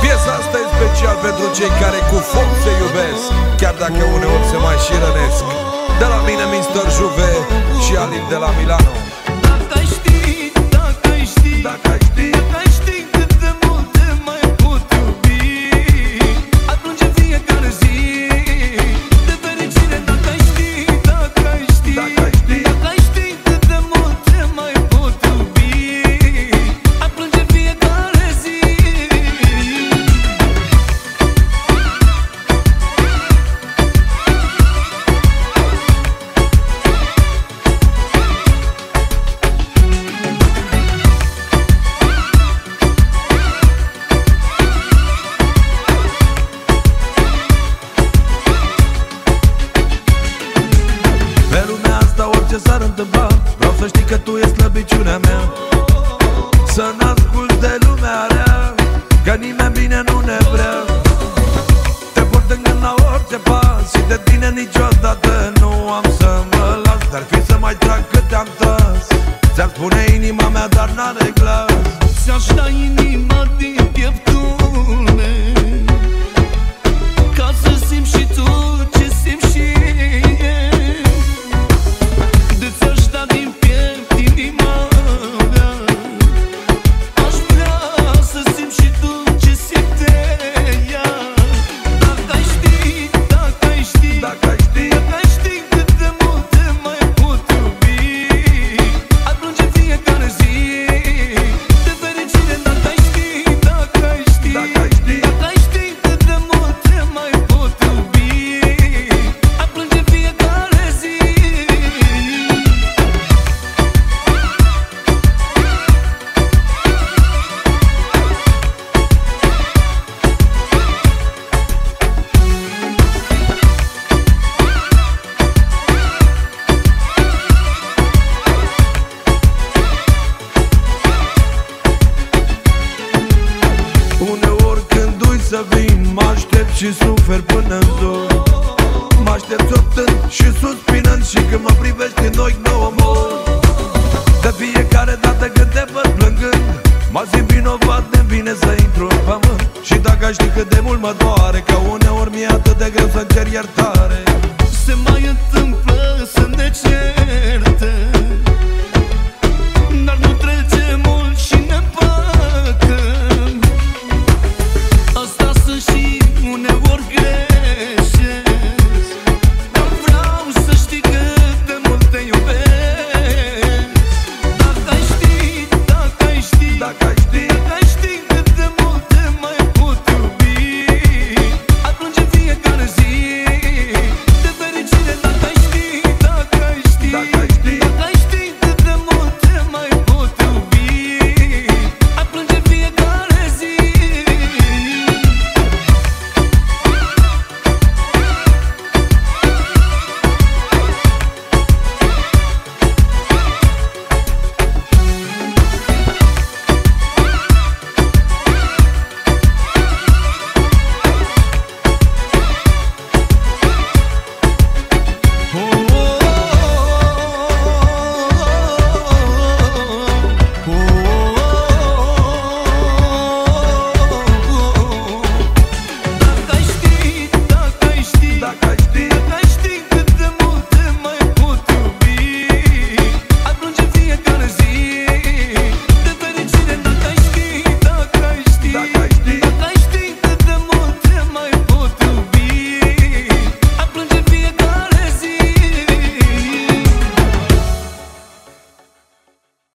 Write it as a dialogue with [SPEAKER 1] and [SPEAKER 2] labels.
[SPEAKER 1] Piesa asta e special pentru cei care cu foc se iubesc Chiar dacă uneori se mai și rănesc De la mine Mr. Juve și Alin de la Milano
[SPEAKER 2] Dacă ai ști, dacă ai ști
[SPEAKER 1] Dacă ai ști
[SPEAKER 2] Dacă ai ști
[SPEAKER 1] s-ar întâmpla Vreau să știi că tu e slăbiciunea mea. Să n-asculti de lumea rea Că nimeni bine nu ne vrea. Te port în gând la orice pas Și de tine niciodată nu am să mă las. Dar fi să mai trag cât am tăs Ți-ar spune inima mea, dar n-are glas.
[SPEAKER 2] Ți-aș da inima din pieptul meu să
[SPEAKER 1] vin Mă aștept și sufer până în zor Mă aștept optând și suspinând Și când mă privești în ochi nu omor De fiecare dată când te văd plângând Mă simt vinovat de vine să intru în pământ. Și dacă aș ști cât de mult mă doare Că uneori mi-e atât de greu să cer iertare.
[SPEAKER 2] Se mai întâmplă să ne certăm